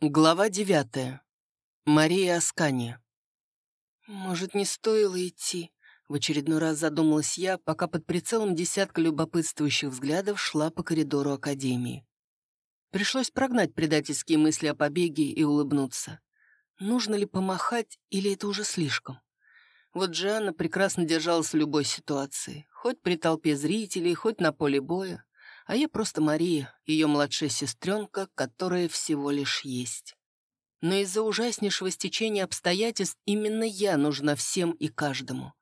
Глава девятая. Мария Аскания. «Может, не стоило идти?» В очередной раз задумалась я, пока под прицелом десятка любопытствующих взглядов шла по коридору Академии. Пришлось прогнать предательские мысли о побеге и улыбнуться. Нужно ли помахать, или это уже слишком? Вот Джианна прекрасно держалась в любой ситуации, хоть при толпе зрителей, хоть на поле боя а я просто Мария, ее младшая сестренка, которая всего лишь есть. Но из-за ужаснейшего стечения обстоятельств именно я нужна всем и каждому.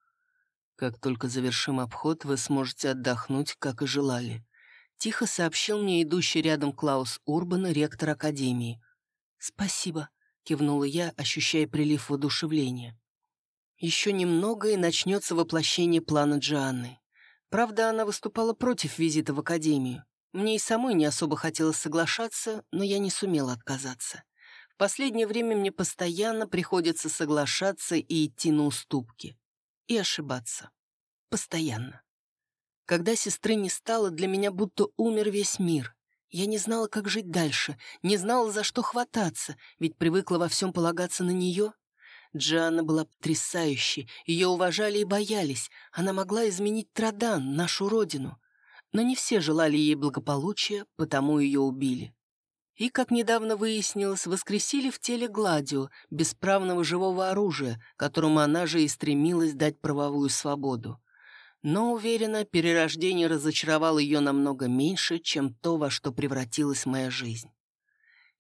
Как только завершим обход, вы сможете отдохнуть, как и желали. Тихо сообщил мне идущий рядом Клаус Урбан, ректор Академии. «Спасибо», — кивнула я, ощущая прилив воодушевления. Еще немного, и начнется воплощение плана Джианны. Правда, она выступала против визита в академию. Мне и самой не особо хотелось соглашаться, но я не сумела отказаться. В последнее время мне постоянно приходится соглашаться и идти на уступки. И ошибаться. Постоянно. Когда сестры не стало, для меня будто умер весь мир. Я не знала, как жить дальше, не знала, за что хвататься, ведь привыкла во всем полагаться на нее. Джианна была потрясающей, ее уважали и боялись. Она могла изменить Традан, нашу родину. Но не все желали ей благополучия, потому ее убили. И, как недавно выяснилось, воскресили в теле Гладио, бесправного живого оружия, которому она же и стремилась дать правовую свободу. Но, уверена, перерождение разочаровало ее намного меньше, чем то, во что превратилась моя жизнь.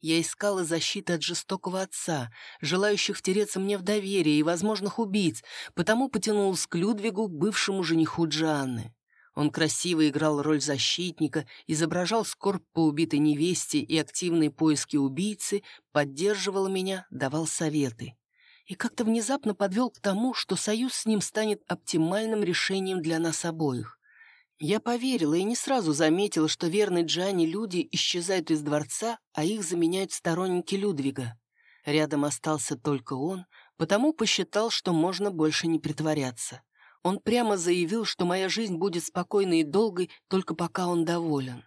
Я искала защиты от жестокого отца, желающих втереться мне в доверие и возможных убийц, потому потянулась к Людвигу, бывшему жениху Джанны. Он красиво играл роль защитника, изображал скорбь по убитой невесте и активные поиски убийцы, поддерживал меня, давал советы. И как-то внезапно подвел к тому, что союз с ним станет оптимальным решением для нас обоих. Я поверила и не сразу заметила, что верные Джани люди исчезают из дворца, а их заменяют сторонники Людвига. Рядом остался только он, потому посчитал, что можно больше не притворяться. Он прямо заявил, что моя жизнь будет спокойной и долгой, только пока он доволен.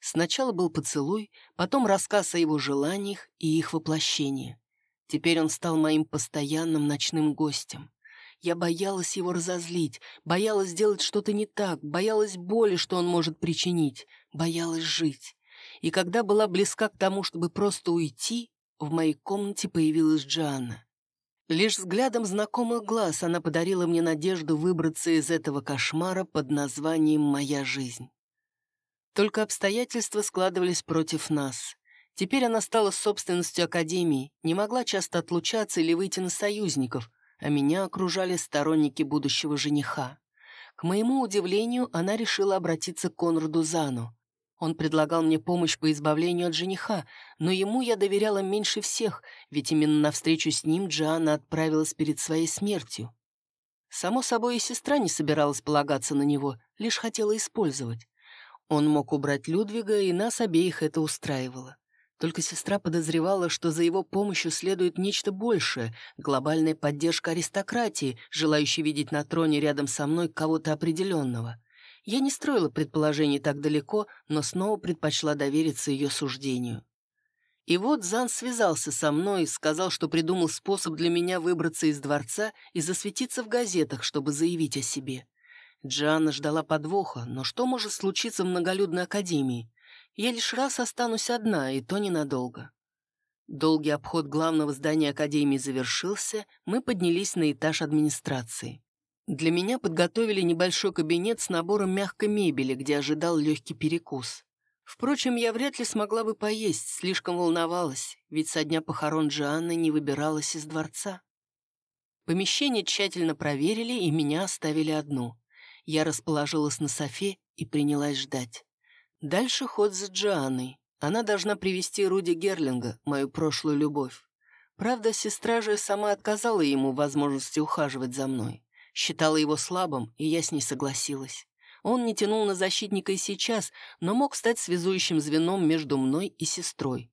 Сначала был поцелуй, потом рассказ о его желаниях и их воплощении. Теперь он стал моим постоянным ночным гостем. Я боялась его разозлить, боялась сделать что-то не так, боялась боли, что он может причинить, боялась жить. И когда была близка к тому, чтобы просто уйти, в моей комнате появилась Джанна. Лишь взглядом знакомых глаз она подарила мне надежду выбраться из этого кошмара под названием «Моя жизнь». Только обстоятельства складывались против нас. Теперь она стала собственностью Академии, не могла часто отлучаться или выйти на союзников — а меня окружали сторонники будущего жениха. К моему удивлению, она решила обратиться к Конраду Зану. Он предлагал мне помощь по избавлению от жениха, но ему я доверяла меньше всех, ведь именно на встречу с ним Джоанна отправилась перед своей смертью. Само собой, и сестра не собиралась полагаться на него, лишь хотела использовать. Он мог убрать Людвига, и нас обеих это устраивало. Только сестра подозревала, что за его помощью следует нечто большее — глобальная поддержка аристократии, желающей видеть на троне рядом со мной кого-то определенного. Я не строила предположений так далеко, но снова предпочла довериться ее суждению. И вот Зан связался со мной и сказал, что придумал способ для меня выбраться из дворца и засветиться в газетах, чтобы заявить о себе. Джианна ждала подвоха, но что может случиться в многолюдной академии? Я лишь раз останусь одна, и то ненадолго. Долгий обход главного здания Академии завершился, мы поднялись на этаж администрации. Для меня подготовили небольшой кабинет с набором мягкой мебели, где ожидал легкий перекус. Впрочем, я вряд ли смогла бы поесть, слишком волновалась, ведь со дня похорон Джоанны не выбиралась из дворца. Помещение тщательно проверили, и меня оставили одну. Я расположилась на софе и принялась ждать. Дальше ход за Джоанной. Она должна привести Руди Герлинга, мою прошлую любовь. Правда, сестра же сама отказала ему возможности ухаживать за мной. Считала его слабым, и я с ней согласилась. Он не тянул на защитника и сейчас, но мог стать связующим звеном между мной и сестрой.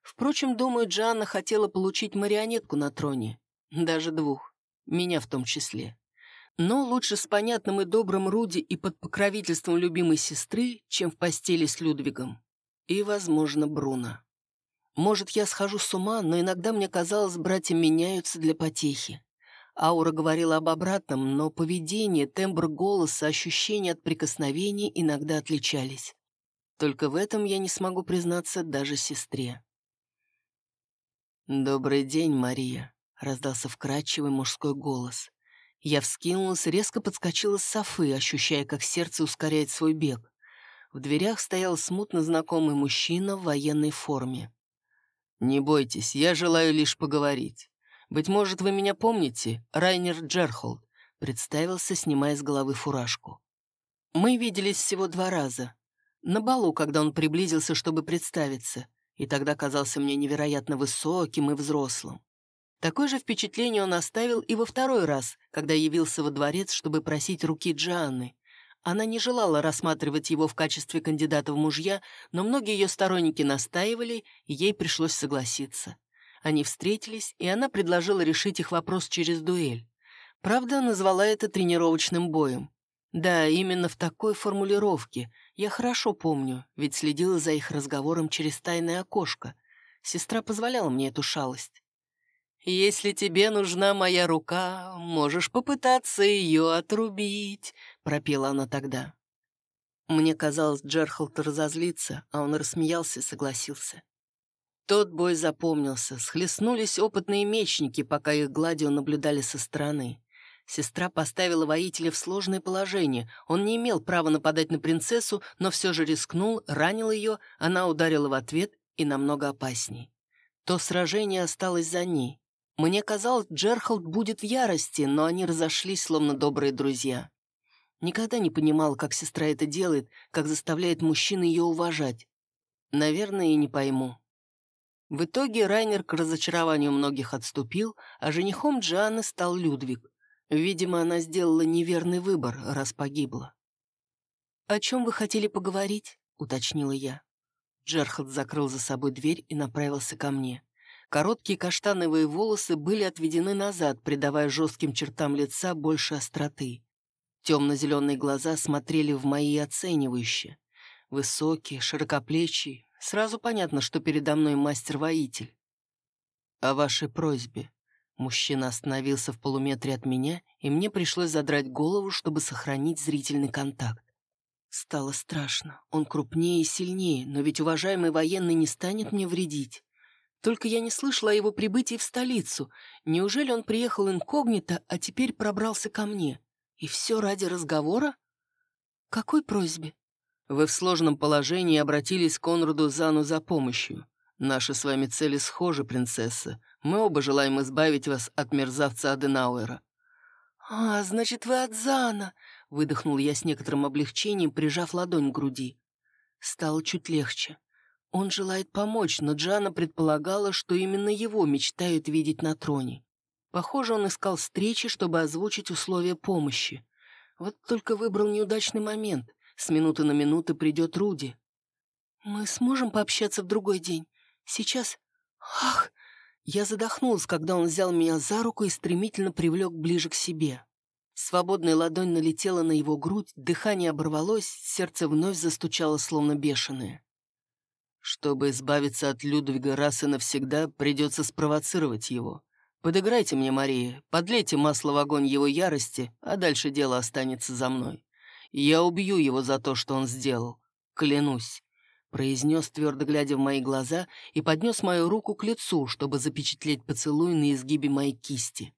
Впрочем, думаю, Джоанна хотела получить марионетку на троне. Даже двух. Меня в том числе. Но лучше с понятным и добрым Руди и под покровительством любимой сестры, чем в постели с Людвигом. И, возможно, Бруно. Может, я схожу с ума, но иногда мне казалось, братья меняются для потехи. Аура говорила об обратном, но поведение, тембр голоса, ощущения от прикосновений иногда отличались. Только в этом я не смогу признаться даже сестре. «Добрый день, Мария», — раздался вкрадчивый мужской голос. Я вскинулась, резко подскочила с софы, ощущая, как сердце ускоряет свой бег. В дверях стоял смутно знакомый мужчина в военной форме. «Не бойтесь, я желаю лишь поговорить. Быть может, вы меня помните, Райнер Джерхолд», представился, снимая с головы фуражку. Мы виделись всего два раза. На балу, когда он приблизился, чтобы представиться, и тогда казался мне невероятно высоким и взрослым. Такое же впечатление он оставил и во второй раз, когда явился во дворец, чтобы просить руки Джанны. Она не желала рассматривать его в качестве кандидата в мужья, но многие ее сторонники настаивали, и ей пришлось согласиться. Они встретились, и она предложила решить их вопрос через дуэль. Правда, назвала это тренировочным боем. Да, именно в такой формулировке. Я хорошо помню, ведь следила за их разговором через тайное окошко. Сестра позволяла мне эту шалость. «Если тебе нужна моя рука, можешь попытаться ее отрубить», — пропела она тогда. Мне казалось, Джерхолд разозлится, а он рассмеялся и согласился. Тот бой запомнился. Схлестнулись опытные мечники, пока их гладио наблюдали со стороны. Сестра поставила воителя в сложное положение. Он не имел права нападать на принцессу, но все же рискнул, ранил ее, она ударила в ответ и намного опасней. То сражение осталось за ней. Мне казалось, Джерхолд будет в ярости, но они разошлись, словно добрые друзья. Никогда не понимал, как сестра это делает, как заставляет мужчин ее уважать. Наверное, и не пойму. В итоге Райнер к разочарованию многих отступил, а женихом Джианны стал Людвиг. Видимо, она сделала неверный выбор, раз погибла. «О чем вы хотели поговорить?» — уточнила я. Джерхолд закрыл за собой дверь и направился ко мне. Короткие каштановые волосы были отведены назад, придавая жестким чертам лица больше остроты. Темно-зеленые глаза смотрели в мои оценивающе. Высокий, широкоплечий. Сразу понятно, что передо мной мастер-воитель. «О вашей просьбе». Мужчина остановился в полуметре от меня, и мне пришлось задрать голову, чтобы сохранить зрительный контакт. Стало страшно. Он крупнее и сильнее, но ведь уважаемый военный не станет мне вредить. Только я не слышала о его прибытии в столицу. Неужели он приехал инкогнито, а теперь пробрался ко мне? И все ради разговора? Какой просьбе? Вы в сложном положении обратились к Конраду Зану за помощью. Наши с вами цели схожи, принцесса. Мы оба желаем избавить вас от мерзавца Аденауэра. «А, значит, вы от Зана!» — выдохнул я с некоторым облегчением, прижав ладонь к груди. Стало чуть легче. Он желает помочь, но Джана предполагала, что именно его мечтают видеть на троне. Похоже, он искал встречи, чтобы озвучить условия помощи. Вот только выбрал неудачный момент. С минуты на минуту придет Руди. «Мы сможем пообщаться в другой день? Сейчас...» «Ах!» Я задохнулась, когда он взял меня за руку и стремительно привлек ближе к себе. Свободная ладонь налетела на его грудь, дыхание оборвалось, сердце вновь застучало, словно бешеное. Чтобы избавиться от Людвига раз и навсегда, придется спровоцировать его. Подыграйте мне, Мария, подлейте масло в огонь его ярости, а дальше дело останется за мной. Я убью его за то, что он сделал. Клянусь. Произнес, твердо глядя в мои глаза, и поднес мою руку к лицу, чтобы запечатлеть поцелуй на изгибе моей кисти.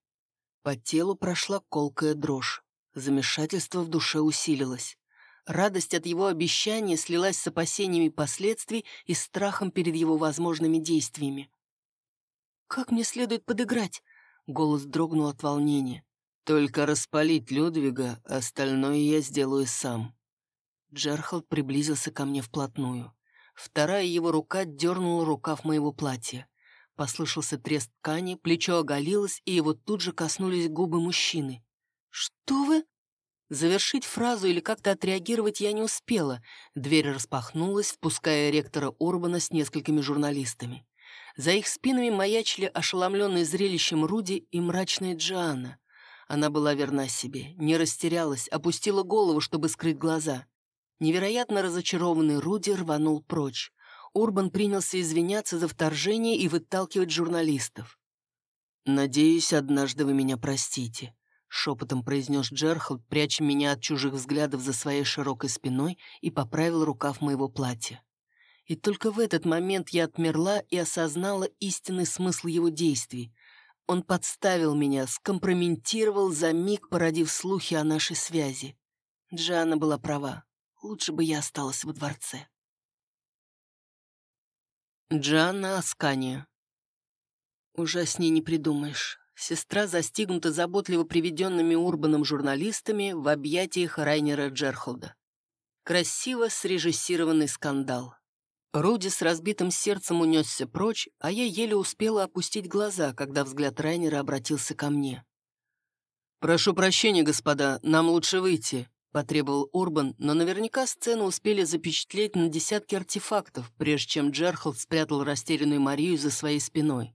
По телу прошла колкая дрожь. Замешательство в душе усилилось. Радость от его обещания слилась с опасениями последствий и страхом перед его возможными действиями. «Как мне следует подыграть?» — голос дрогнул от волнения. «Только распалить Людвига, остальное я сделаю сам». Джерхалд приблизился ко мне вплотную. Вторая его рука дернула рукав моего платья. Послышался треск ткани, плечо оголилось, и его тут же коснулись губы мужчины. «Что вы?» Завершить фразу или как-то отреагировать я не успела. Дверь распахнулась, впуская ректора Урбана с несколькими журналистами. За их спинами маячили ошеломленные зрелищем Руди и мрачная Джоанна. Она была верна себе, не растерялась, опустила голову, чтобы скрыть глаза. Невероятно разочарованный Руди рванул прочь. Урбан принялся извиняться за вторжение и выталкивать журналистов. «Надеюсь, однажды вы меня простите», — шепотом произнес Джерхолд, пряча меня от чужих взглядов за своей широкой спиной и поправил рукав моего платья. И только в этот момент я отмерла и осознала истинный смысл его действий. Он подставил меня, скомпрометировал за миг, породив слухи о нашей связи. Джана была права. Лучше бы я осталась во дворце. Джанна Аскания. Ужаснее не придумаешь. Сестра застигнута заботливо приведенными Урбаном журналистами в объятиях Райнера Джерхолда. Красиво срежиссированный скандал. Руди с разбитым сердцем унесся прочь, а я еле успела опустить глаза, когда взгляд Райнера обратился ко мне. «Прошу прощения, господа, нам лучше выйти», потребовал Урбан, но наверняка сцену успели запечатлеть на десятки артефактов, прежде чем Джерхолд спрятал растерянную Марию за своей спиной.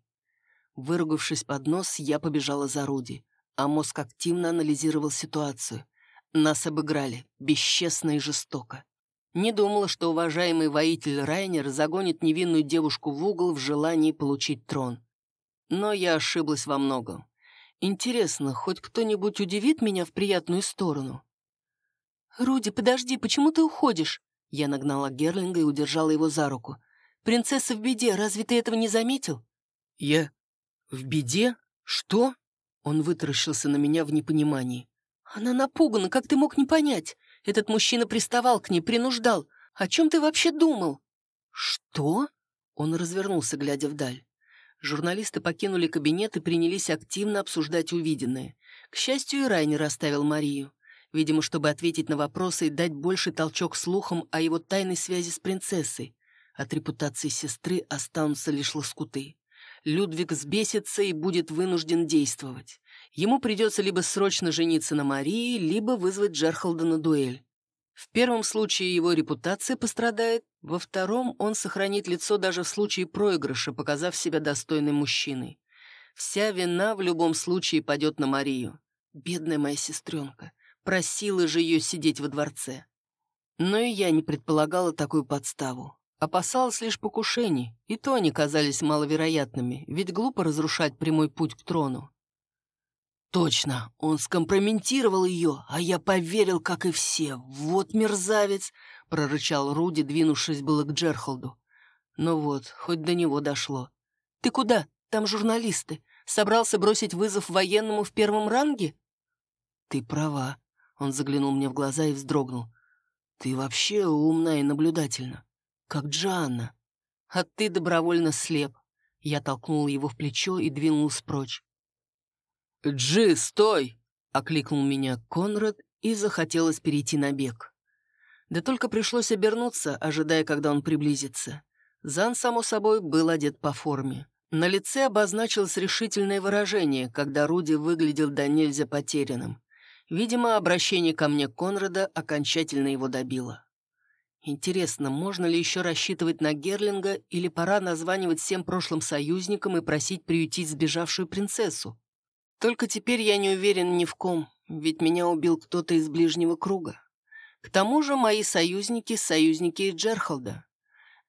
Выругавшись под нос, я побежала за Руди, а мозг активно анализировал ситуацию. Нас обыграли, бесчестно и жестоко. Не думала, что уважаемый воитель Райнер загонит невинную девушку в угол в желании получить трон. Но я ошиблась во многом. Интересно, хоть кто-нибудь удивит меня в приятную сторону? «Руди, подожди, почему ты уходишь?» Я нагнала Герлинга и удержала его за руку. «Принцесса в беде, разве ты этого не заметил?» «Я... в беде? Что?» Он вытаращился на меня в непонимании. «Она напугана, как ты мог не понять? Этот мужчина приставал к ней, принуждал. О чем ты вообще думал?» «Что?» Он развернулся, глядя вдаль. Журналисты покинули кабинет и принялись активно обсуждать увиденное. К счастью, и Райнер оставил Марию видимо, чтобы ответить на вопросы и дать больше толчок слухам о его тайной связи с принцессой. От репутации сестры останутся лишь лоскуты. Людвиг взбесится и будет вынужден действовать. Ему придется либо срочно жениться на Марии, либо вызвать Джерхолда на дуэль. В первом случае его репутация пострадает, во втором он сохранит лицо даже в случае проигрыша, показав себя достойным мужчиной. Вся вина в любом случае падет на Марию. Бедная моя сестренка. Просила же ее сидеть во дворце. Но и я не предполагала такую подставу. Опасалась лишь покушений, и то они казались маловероятными, ведь глупо разрушать прямой путь к трону. Точно, он скомпрометировал ее, а я поверил, как и все. Вот мерзавец, прорычал Руди, двинувшись было к Джерхолду. Ну вот, хоть до него дошло. Ты куда? Там журналисты. Собрался бросить вызов военному в первом ранге? Ты права. Он заглянул мне в глаза и вздрогнул. «Ты вообще умна и наблюдательна, как Джанна. А ты добровольно слеп». Я толкнул его в плечо и двинулся прочь. «Джи, стой!» — окликнул меня Конрад, и захотелось перейти на бег. Да только пришлось обернуться, ожидая, когда он приблизится. Зан, само собой, был одет по форме. На лице обозначилось решительное выражение, когда Руди выглядел до нельзя потерянным. Видимо, обращение ко мне Конрада окончательно его добило. Интересно, можно ли еще рассчитывать на Герлинга или пора названивать всем прошлым союзникам и просить приютить сбежавшую принцессу? Только теперь я не уверен ни в ком, ведь меня убил кто-то из ближнего круга. К тому же мои союзники — союзники Джерхолда.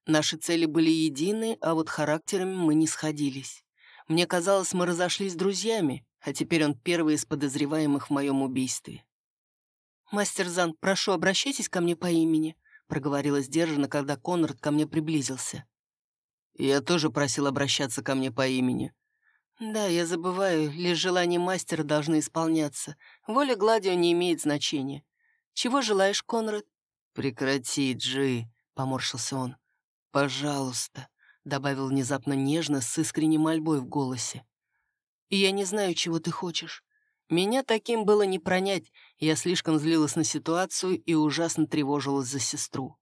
Наши цели были едины, а вот характерами мы не сходились. Мне казалось, мы разошлись с друзьями, а теперь он первый из подозреваемых в моем убийстве. «Мастер Зан, прошу, обращайтесь ко мне по имени», проговорила сдержанно, когда Конрад ко мне приблизился. «Я тоже просил обращаться ко мне по имени». «Да, я забываю, лишь желания мастера должны исполняться. Воля Гладио не имеет значения. Чего желаешь, Конрад?» «Прекрати, Джи», — поморщился он. «Пожалуйста», — добавил внезапно нежно, с искренней мольбой в голосе. Я не знаю, чего ты хочешь. Меня таким было не пронять, я слишком злилась на ситуацию и ужасно тревожилась за сестру.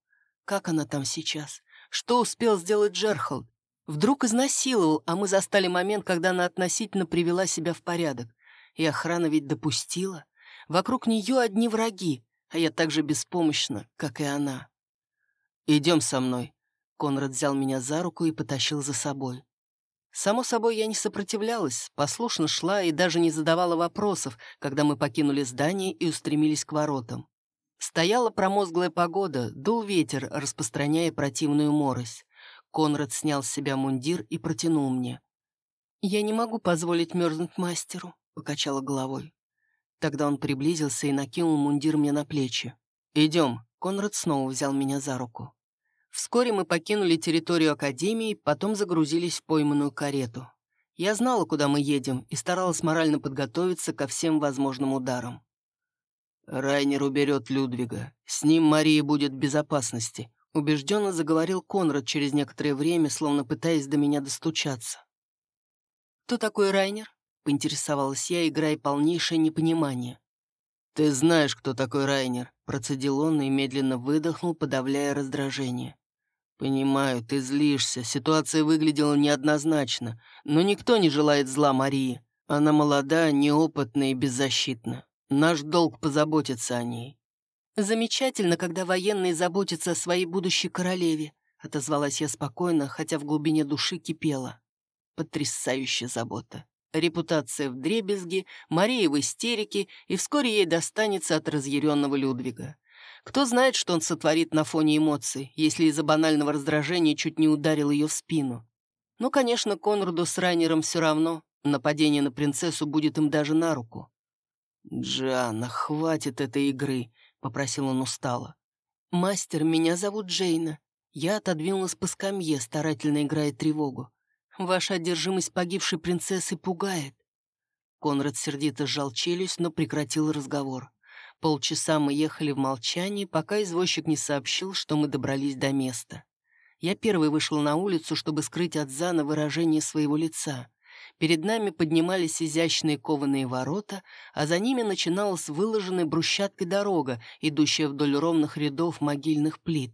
Как она там сейчас? Что успел сделать Джерхолд? Вдруг изнасиловал, а мы застали момент, когда она относительно привела себя в порядок. И охрана ведь допустила. Вокруг нее одни враги, а я так же беспомощна, как и она. «Идем со мной». Конрад взял меня за руку и потащил за собой. Само собой, я не сопротивлялась, послушно шла и даже не задавала вопросов, когда мы покинули здание и устремились к воротам. Стояла промозглая погода, дул ветер, распространяя противную морось. Конрад снял с себя мундир и протянул мне. «Я не могу позволить мерзнуть мастеру», — покачала головой. Тогда он приблизился и накинул мундир мне на плечи. «Идем», — Конрад снова взял меня за руку. Вскоре мы покинули территорию Академии, потом загрузились в пойманную карету. Я знала, куда мы едем, и старалась морально подготовиться ко всем возможным ударам. «Райнер уберет Людвига. С ним Мария будет в безопасности», — убежденно заговорил Конрад через некоторое время, словно пытаясь до меня достучаться. «Кто такой Райнер?» — поинтересовалась я, играя полнейшее непонимание. «Ты знаешь, кто такой Райнер», — процедил он и медленно выдохнул, подавляя раздражение. «Понимаю, ты злишься, ситуация выглядела неоднозначно, но никто не желает зла Марии. Она молода, неопытна и беззащитна. Наш долг позаботиться о ней». «Замечательно, когда военные заботятся о своей будущей королеве», — отозвалась я спокойно, хотя в глубине души кипела. Потрясающая забота. Репутация в дребезге, Мария в истерике, и вскоре ей достанется от разъяренного Людвига. Кто знает, что он сотворит на фоне эмоций, если из-за банального раздражения чуть не ударил ее в спину. Ну, конечно, Конраду с Райнером все равно. Нападение на принцессу будет им даже на руку. «Джианна, хватит этой игры», — попросил он устало. «Мастер, меня зовут Джейна. Я отодвинулась по скамье, старательно играя тревогу. Ваша одержимость погибшей принцессы пугает». Конрад сердито сжал челюсть, но прекратил разговор. Полчаса мы ехали в молчании, пока извозчик не сообщил, что мы добрались до места. Я первый вышел на улицу, чтобы скрыть от Зана выражение своего лица. Перед нами поднимались изящные кованые ворота, а за ними начиналась выложенная брусчаткой дорога, идущая вдоль ровных рядов могильных плит.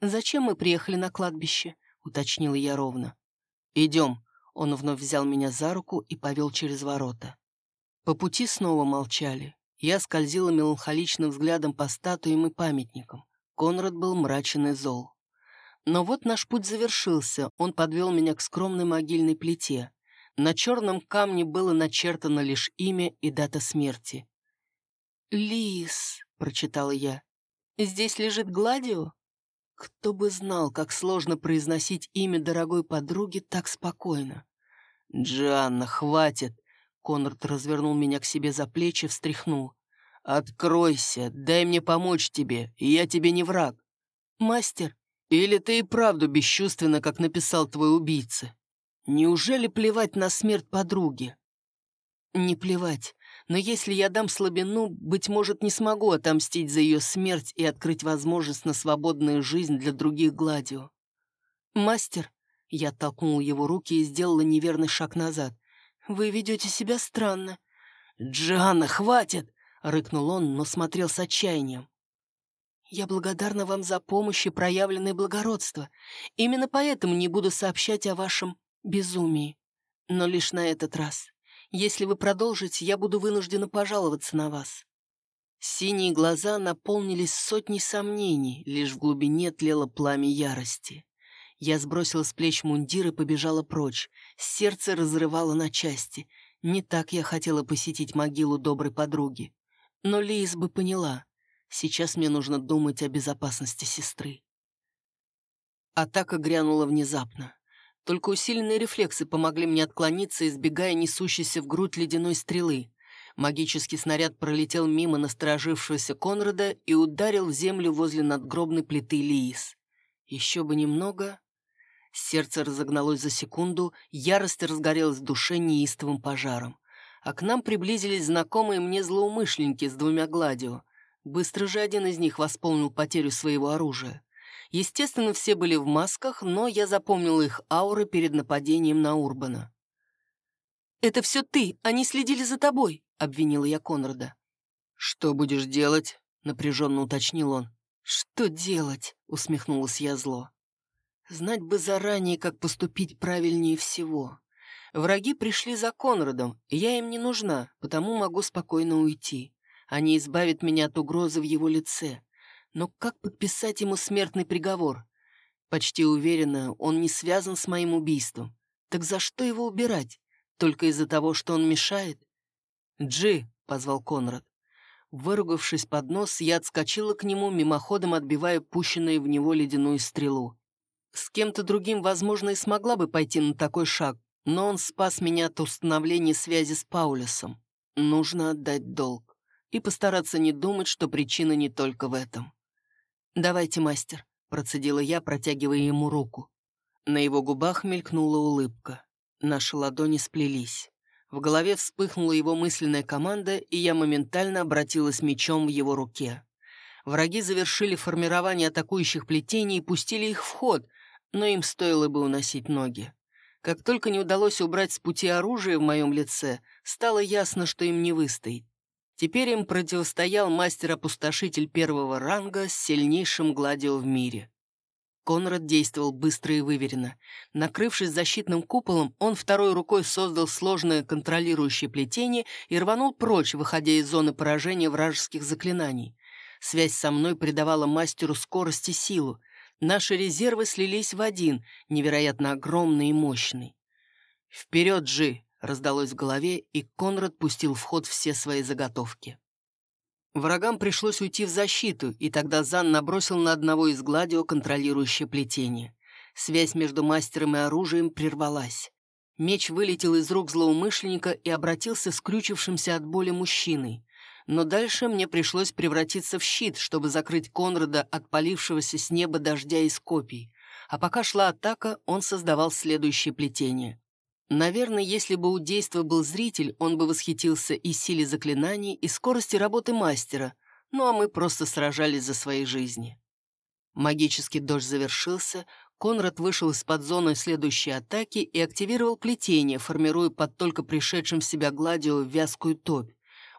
«Зачем мы приехали на кладбище?» — уточнила я ровно. «Идем». Он вновь взял меня за руку и повел через ворота. По пути снова молчали. Я скользила меланхоличным взглядом по статуям и памятникам. Конрад был мрачен и зол. Но вот наш путь завершился, он подвел меня к скромной могильной плите. На черном камне было начертано лишь имя и дата смерти. «Лис», — прочитала я, — «здесь лежит Гладио?» Кто бы знал, как сложно произносить имя дорогой подруги так спокойно. «Джанна, хватит!» Конрад развернул меня к себе за плечи, встряхнул. «Откройся, дай мне помочь тебе, я тебе не враг». «Мастер, или ты и правду бесчувственна, как написал твой убийца? Неужели плевать на смерть подруги?» «Не плевать, но если я дам слабину, быть может, не смогу отомстить за ее смерть и открыть возможность на свободную жизнь для других Гладио. Мастер, я толкнул его руки и сделала неверный шаг назад. «Вы ведете себя странно». «Джианна, хватит!» — рыкнул он, но смотрел с отчаянием. «Я благодарна вам за помощь и проявленное благородство. Именно поэтому не буду сообщать о вашем безумии. Но лишь на этот раз. Если вы продолжите, я буду вынуждена пожаловаться на вас». Синие глаза наполнились сотней сомнений, лишь в глубине тлело пламя ярости. Я сбросила с плеч мундир и побежала прочь. Сердце разрывало на части. Не так я хотела посетить могилу доброй подруги. Но Лиз бы поняла. Сейчас мне нужно думать о безопасности сестры. Атака грянула внезапно. Только усиленные рефлексы помогли мне отклониться, избегая несущейся в грудь ледяной стрелы. Магический снаряд пролетел мимо насторожившегося Конрада и ударил в землю возле надгробной плиты Лиис. Еще бы немного... Сердце разогналось за секунду, ярость разгорелась в душе неистовым пожаром. А к нам приблизились знакомые мне злоумышленники с двумя гладио. Быстро же один из них восполнил потерю своего оружия. Естественно, все были в масках, но я запомнил их ауры перед нападением на Урбана. «Это все ты, они следили за тобой», — обвинила я Конрада. «Что будешь делать?» — напряженно уточнил он. «Что делать?» — усмехнулась я зло. «Знать бы заранее, как поступить правильнее всего. Враги пришли за Конрадом, и я им не нужна, потому могу спокойно уйти. Они избавят меня от угрозы в его лице. Но как подписать ему смертный приговор? Почти уверена, он не связан с моим убийством. Так за что его убирать? Только из-за того, что он мешает? «Джи», — позвал Конрад. Выругавшись под нос, я отскочила к нему, мимоходом отбивая пущенную в него ледяную стрелу. С кем-то другим, возможно, и смогла бы пойти на такой шаг, но он спас меня от установления связи с Паулюсом. Нужно отдать долг и постараться не думать, что причина не только в этом. «Давайте, мастер», — процедила я, протягивая ему руку. На его губах мелькнула улыбка. Наши ладони сплелись. В голове вспыхнула его мысленная команда, и я моментально обратилась мечом в его руке. Враги завершили формирование атакующих плетений и пустили их в ход, но им стоило бы уносить ноги. Как только не удалось убрать с пути оружие в моем лице, стало ясно, что им не выстоит. Теперь им противостоял мастер-опустошитель первого ранга с сильнейшим гладио в мире. Конрад действовал быстро и выверенно. Накрывшись защитным куполом, он второй рукой создал сложное контролирующее плетение и рванул прочь, выходя из зоны поражения вражеских заклинаний. Связь со мной придавала мастеру скорость и силу. Наши резервы слились в один, невероятно огромный и мощный. «Вперед, Джи!» — раздалось в голове, и Конрад пустил в ход все свои заготовки. Врагам пришлось уйти в защиту, и тогда Зан набросил на одного из гладио контролирующее плетение. Связь между мастером и оружием прервалась. Меч вылетел из рук злоумышленника и обратился скрючившимся от боли мужчиной но дальше мне пришлось превратиться в щит, чтобы закрыть Конрада от полившегося с неба дождя из копий. А пока шла атака, он создавал следующее плетение. Наверное, если бы у действа был зритель, он бы восхитился и силе заклинаний, и скорости работы мастера, ну а мы просто сражались за свои жизни. Магический дождь завершился, Конрад вышел из-под зоны следующей атаки и активировал плетение, формируя под только пришедшим в себя гладио вязкую топь.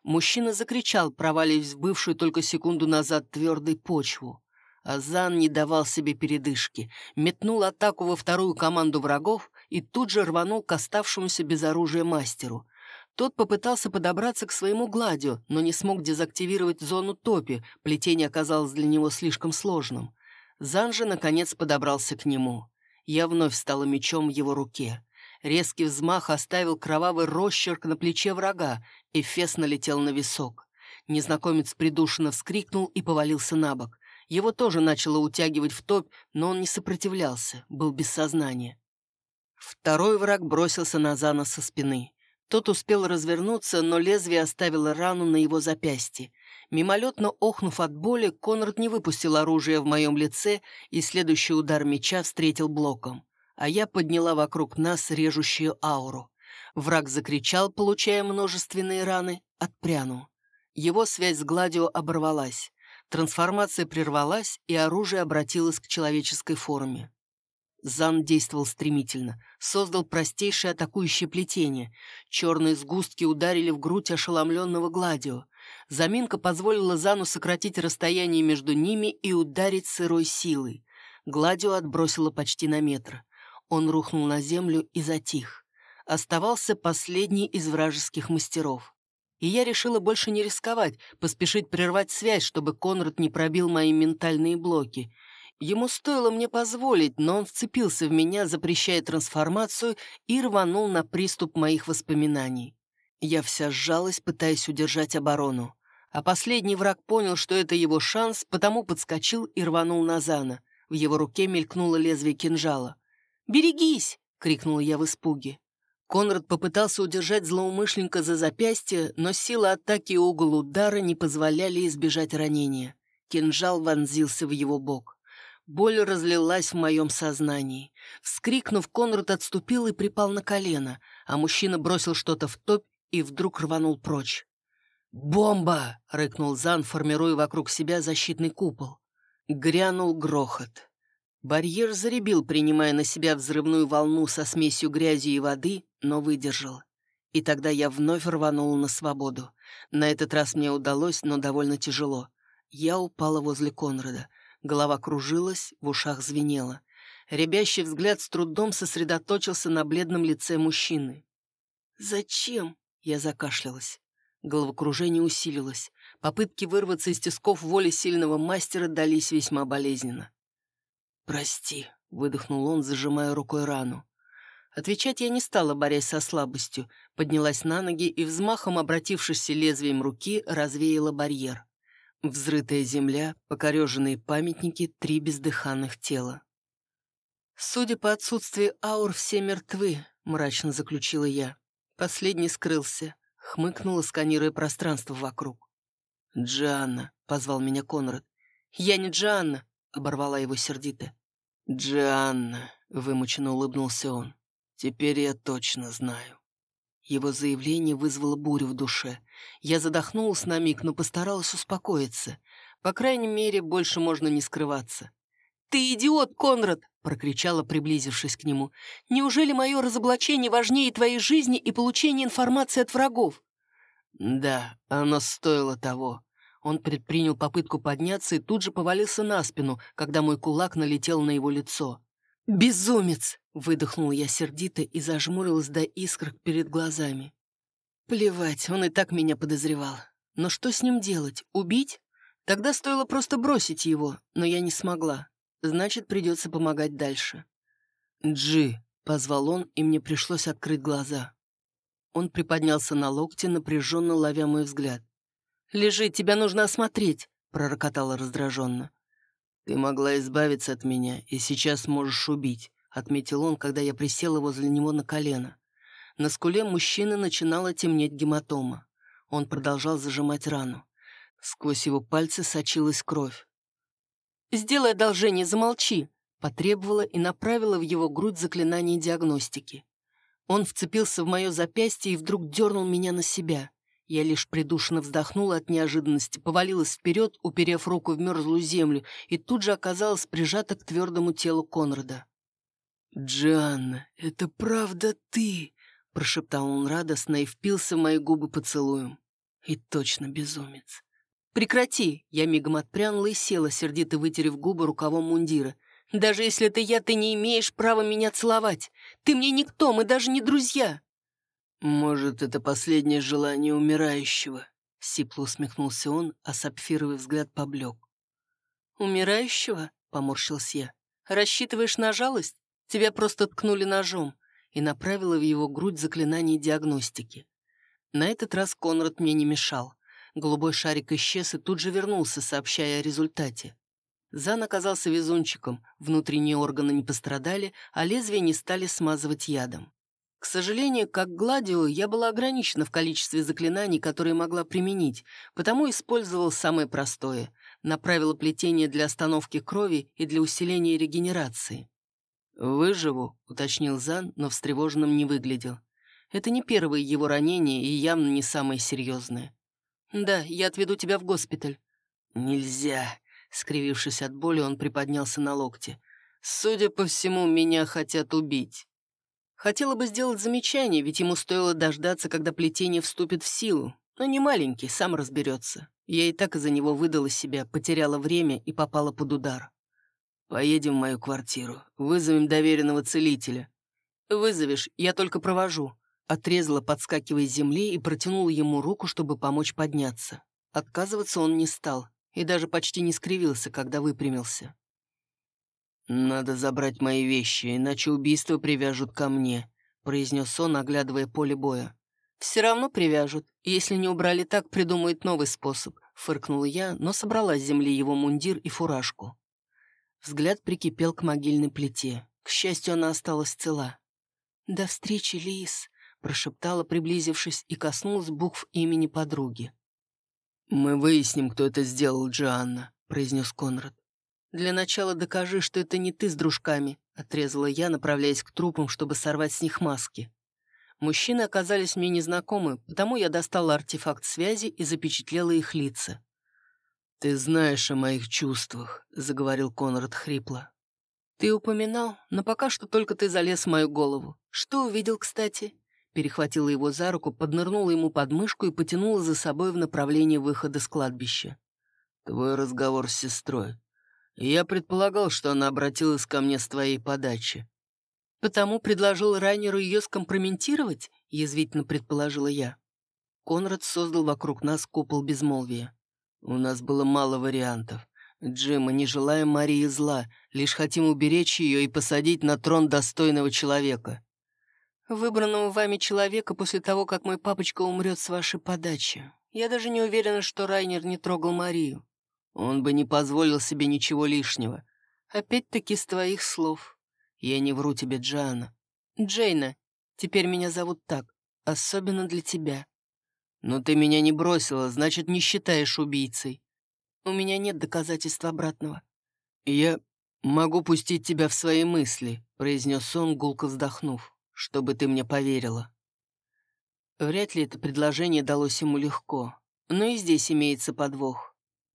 Мужчина закричал, проваливаясь в бывшую только секунду назад твердой почву. Азан не давал себе передышки, метнул атаку во вторую команду врагов и тут же рванул к оставшемуся без оружия мастеру. Тот попытался подобраться к своему гладио, но не смог дезактивировать зону топи, плетение оказалось для него слишком сложным. Зан же, наконец, подобрался к нему. Я вновь стала мечом в его руке. Резкий взмах оставил кровавый росчерк на плече врага, и Фес налетел на висок. Незнакомец придушенно вскрикнул и повалился на бок. Его тоже начало утягивать в топь, но он не сопротивлялся, был без сознания. Второй враг бросился на Зана со спины. Тот успел развернуться, но лезвие оставило рану на его запястье. Мимолетно охнув от боли, Конрад не выпустил оружие в моем лице, и следующий удар меча встретил блоком а я подняла вокруг нас режущую ауру. Враг закричал, получая множественные раны, отпрянул. Его связь с Гладио оборвалась. Трансформация прервалась, и оружие обратилось к человеческой форме. Зан действовал стремительно, создал простейшее атакующее плетение. Черные сгустки ударили в грудь ошеломленного Гладио. Заминка позволила Зану сократить расстояние между ними и ударить сырой силой. Гладио отбросило почти на метр. Он рухнул на землю и затих. Оставался последний из вражеских мастеров. И я решила больше не рисковать, поспешить прервать связь, чтобы Конрад не пробил мои ментальные блоки. Ему стоило мне позволить, но он вцепился в меня, запрещая трансформацию, и рванул на приступ моих воспоминаний. Я вся сжалась, пытаясь удержать оборону. А последний враг понял, что это его шанс, потому подскочил и рванул на Зана. В его руке мелькнуло лезвие кинжала. «Берегись!» — крикнула я в испуге. Конрад попытался удержать злоумышленника за запястье, но сила атаки и угол удара не позволяли избежать ранения. Кинжал вонзился в его бок. Боль разлилась в моем сознании. Вскрикнув, Конрад отступил и припал на колено, а мужчина бросил что-то в топь и вдруг рванул прочь. «Бомба!» — рыкнул Зан, формируя вокруг себя защитный купол. Грянул грохот. Барьер заребил, принимая на себя взрывную волну со смесью грязи и воды, но выдержал. И тогда я вновь рванул на свободу. На этот раз мне удалось, но довольно тяжело. Я упала возле Конрада. Голова кружилась, в ушах звенело. Рябящий взгляд с трудом сосредоточился на бледном лице мужчины. «Зачем?» — я закашлялась. Головокружение усилилось. Попытки вырваться из тисков воли сильного мастера дались весьма болезненно. «Прости», — выдохнул он, зажимая рукой рану. Отвечать я не стала, борясь со слабостью, поднялась на ноги и, взмахом обратившись лезвием руки, развеяла барьер. Взрытая земля, покореженные памятники, три бездыханных тела. «Судя по отсутствию аур, все мертвы», — мрачно заключила я. Последний скрылся, хмыкнула, сканируя пространство вокруг. «Джианна», — позвал меня Конрад. «Я не Джианна», — оборвала его сердито. «Джианна», — вымученно улыбнулся он. «Теперь я точно знаю». Его заявление вызвало бурю в душе. Я задохнулась на миг, но постаралась успокоиться. По крайней мере, больше можно не скрываться. «Ты идиот, Конрад!» — прокричала, приблизившись к нему. «Неужели мое разоблачение важнее твоей жизни и получения информации от врагов?» «Да, оно стоило того». Он предпринял попытку подняться и тут же повалился на спину, когда мой кулак налетел на его лицо. «Безумец!» — выдохнула я сердито и зажмурилась до искр перед глазами. Плевать, он и так меня подозревал. Но что с ним делать? Убить? Тогда стоило просто бросить его, но я не смогла. Значит, придется помогать дальше. «Джи», — позвал он, и мне пришлось открыть глаза. Он приподнялся на локте, напряженно ловя мой взгляд. «Лежи, тебя нужно осмотреть», — пророкотала раздраженно. «Ты могла избавиться от меня, и сейчас можешь убить», — отметил он, когда я присела возле него на колено. На скуле мужчины начинала темнеть гематома. Он продолжал зажимать рану. Сквозь его пальцы сочилась кровь. «Сделай одолжение, замолчи», — потребовала и направила в его грудь заклинание диагностики. Он вцепился в мое запястье и вдруг дернул меня на себя. Я лишь придушенно вздохнула от неожиданности, повалилась вперед, уперев руку в мерзлую землю, и тут же оказалась прижата к твердому телу Конрада. «Джанна, это правда ты?» — прошептал он радостно и впился в мои губы поцелуем. И точно безумец. «Прекрати!» — я мигом отпрянула и села, сердито вытерев губы рукавом мундира. «Даже если это я, ты не имеешь права меня целовать. Ты мне никто, мы даже не друзья!» «Может, это последнее желание умирающего?» — сипло усмехнулся он, а сапфировый взгляд поблек. «Умирающего?» — поморщился я. «Рассчитываешь на жалость? Тебя просто ткнули ножом» и направила в его грудь заклинание диагностики. На этот раз Конрад мне не мешал. Голубой шарик исчез и тут же вернулся, сообщая о результате. Зан оказался везунчиком, внутренние органы не пострадали, а лезвия не стали смазывать ядом. К сожалению, как Гладио, я была ограничена в количестве заклинаний, которые могла применить, потому использовал самое простое — направила плетение для остановки крови и для усиления регенерации. «Выживу», — уточнил Зан, но встревоженным не выглядел. Это не первое его ранение и явно не самое серьезное. «Да, я отведу тебя в госпиталь». «Нельзя», — скривившись от боли, он приподнялся на локте. «Судя по всему, меня хотят убить». Хотела бы сделать замечание, ведь ему стоило дождаться, когда плетение вступит в силу. Но не маленький, сам разберется. Я и так из-за него выдала себя, потеряла время и попала под удар. «Поедем в мою квартиру, вызовем доверенного целителя». «Вызовешь, я только провожу». Отрезала, подскакивая с земли, и протянула ему руку, чтобы помочь подняться. Отказываться он не стал и даже почти не скривился, когда выпрямился. «Надо забрать мои вещи, иначе убийство привяжут ко мне», — произнес он, оглядывая поле боя. «Все равно привяжут. Если не убрали так, придумают новый способ», — фыркнула я, но собрала с земли его мундир и фуражку. Взгляд прикипел к могильной плите. К счастью, она осталась цела. «До встречи, Лис», — прошептала, приблизившись, и коснулась букв имени подруги. «Мы выясним, кто это сделал, Джоанна», — произнес Конрад. «Для начала докажи, что это не ты с дружками», — отрезала я, направляясь к трупам, чтобы сорвать с них маски. Мужчины оказались мне незнакомы, потому я достала артефакт связи и запечатлела их лица. «Ты знаешь о моих чувствах», — заговорил Конрад хрипло. «Ты упоминал, но пока что только ты залез в мою голову. Что увидел, кстати?» Перехватила его за руку, поднырнула ему под мышку и потянула за собой в направлении выхода с кладбища. «Твой разговор с сестрой. Я предполагал, что она обратилась ко мне с твоей подачи. Потому предложил Райнеру ее скомпрометировать, язвительно предположила я. Конрад создал вокруг нас купол безмолвия. У нас было мало вариантов. Джим, мы не желаем Марии зла, лишь хотим уберечь ее и посадить на трон достойного человека. Выбранного вами человека после того, как мой папочка умрет с вашей подачи. Я даже не уверена, что Райнер не трогал Марию. Он бы не позволил себе ничего лишнего. Опять-таки с твоих слов. Я не вру тебе, Джоанна. Джейна, теперь меня зовут так, особенно для тебя. Но ты меня не бросила, значит, не считаешь убийцей. У меня нет доказательств обратного. Я могу пустить тебя в свои мысли, произнес он, гулко вздохнув, чтобы ты мне поверила. Вряд ли это предложение далось ему легко, но и здесь имеется подвох.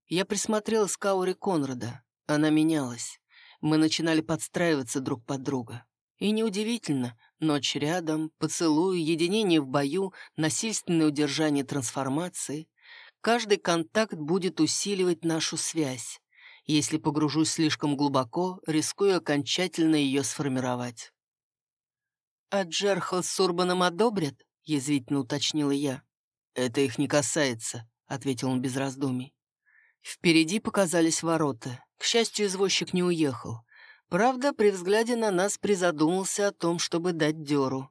Я присмотрелась к ауре Конрада. Она менялась. Мы начинали подстраиваться друг под друга. И неудивительно, ночь рядом, поцелуй, единение в бою, насильственное удержание трансформации. Каждый контакт будет усиливать нашу связь. Если погружусь слишком глубоко, рискую окончательно ее сформировать. «А Джерхал с Урбаном одобрят?» — язвительно уточнила я. «Это их не касается», — ответил он без раздумий. Впереди показались ворота. К счастью, извозчик не уехал. Правда, при взгляде на нас призадумался о том, чтобы дать дёру.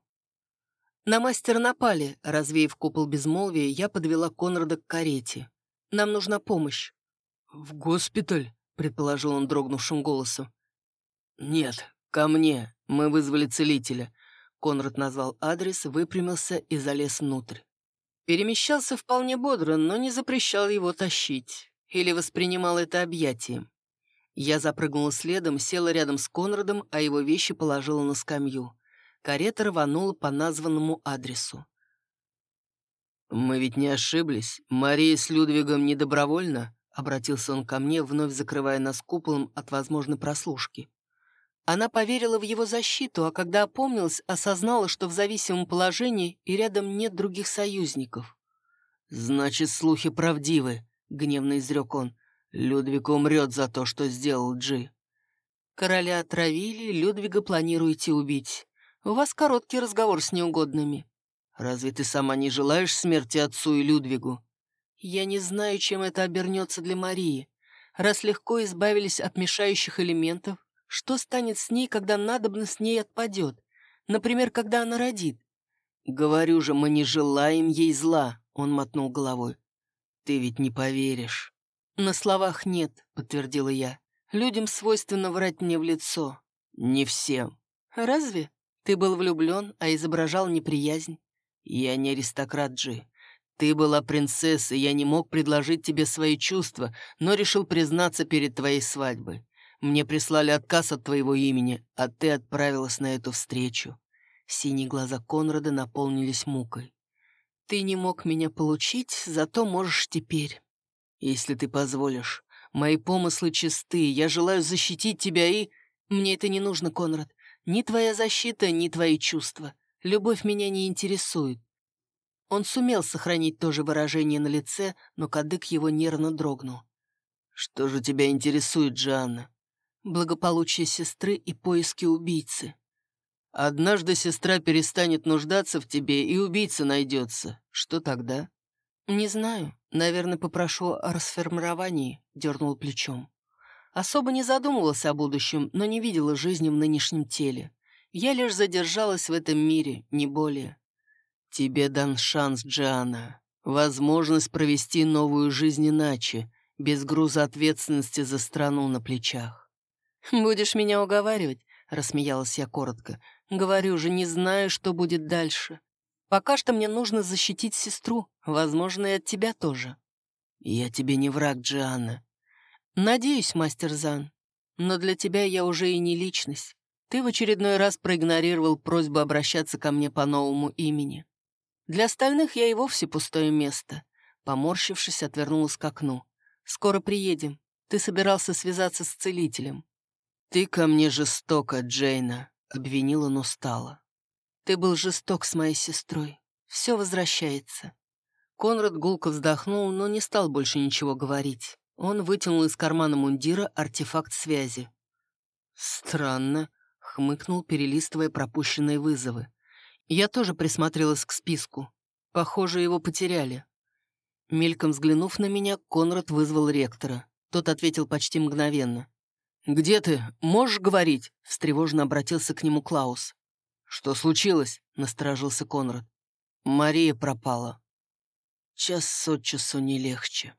На мастер напали, развеяв купол безмолвия, я подвела Конрада к карете. Нам нужна помощь. «В госпиталь?» — предположил он дрогнувшим голосом. «Нет, ко мне. Мы вызвали целителя». Конрад назвал адрес, выпрямился и залез внутрь. Перемещался вполне бодро, но не запрещал его тащить. Или воспринимал это объятием. Я запрыгнула следом, села рядом с Конрадом, а его вещи положила на скамью. Карета рванула по названному адресу. «Мы ведь не ошиблись. Мария с Людвигом не добровольно?» — обратился он ко мне, вновь закрывая нас куполом от возможной прослушки. Она поверила в его защиту, а когда опомнилась, осознала, что в зависимом положении и рядом нет других союзников. «Значит, слухи правдивы», — гневно изрек он. Людвиг умрет за то, что сделал Джи. Короля отравили, Людвига планируете убить. У вас короткий разговор с неугодными. Разве ты сама не желаешь смерти отцу и Людвигу? Я не знаю, чем это обернется для Марии. Раз легко избавились от мешающих элементов, что станет с ней, когда надобность ней отпадет? Например, когда она родит? Говорю же, мы не желаем ей зла, он мотнул головой. Ты ведь не поверишь. «На словах нет», — подтвердила я. «Людям свойственно врать мне в лицо». «Не всем». «Разве? Ты был влюблен, а изображал неприязнь». «Я не аристократ, Джи. Ты была принцессой, я не мог предложить тебе свои чувства, но решил признаться перед твоей свадьбой. Мне прислали отказ от твоего имени, а ты отправилась на эту встречу». Синие глаза Конрада наполнились мукой. «Ты не мог меня получить, зато можешь теперь». «Если ты позволишь. Мои помыслы чисты, я желаю защитить тебя и...» «Мне это не нужно, Конрад. Ни твоя защита, ни твои чувства. Любовь меня не интересует». Он сумел сохранить то же выражение на лице, но кадык его нервно дрогнул. «Что же тебя интересует, Джанна?» «Благополучие сестры и поиски убийцы». «Однажды сестра перестанет нуждаться в тебе, и убийца найдется. Что тогда?» «Не знаю. Наверное, попрошу о расформировании», — дернул плечом. Особо не задумывался о будущем, но не видела жизни в нынешнем теле. Я лишь задержалась в этом мире, не более. «Тебе дан шанс, Джиана. Возможность провести новую жизнь иначе, без груза ответственности за страну на плечах». «Будешь меня уговаривать?» — рассмеялась я коротко. «Говорю же, не знаю, что будет дальше. Пока что мне нужно защитить сестру, возможно, и от тебя тоже. Я тебе не враг, Джианна. Надеюсь, мастер Зан. Но для тебя я уже и не личность. Ты в очередной раз проигнорировал просьбу обращаться ко мне по новому имени. Для остальных я и вовсе пустое место. Поморщившись, отвернулась к окну. «Скоро приедем. Ты собирался связаться с целителем». «Ты ко мне жестока, Джейна», — обвинил он устало. Ты был жесток с моей сестрой. Все возвращается». Конрад гулко вздохнул, но не стал больше ничего говорить. Он вытянул из кармана мундира артефакт связи. «Странно», — хмыкнул, перелистывая пропущенные вызовы. Я тоже присмотрелась к списку. Похоже, его потеряли. Мельком взглянув на меня, Конрад вызвал ректора. Тот ответил почти мгновенно. «Где ты? Можешь говорить?» — встревоженно обратился к нему Клаус. «Что случилось?» — насторожился Конрад. «Мария пропала». «Час от часу не легче».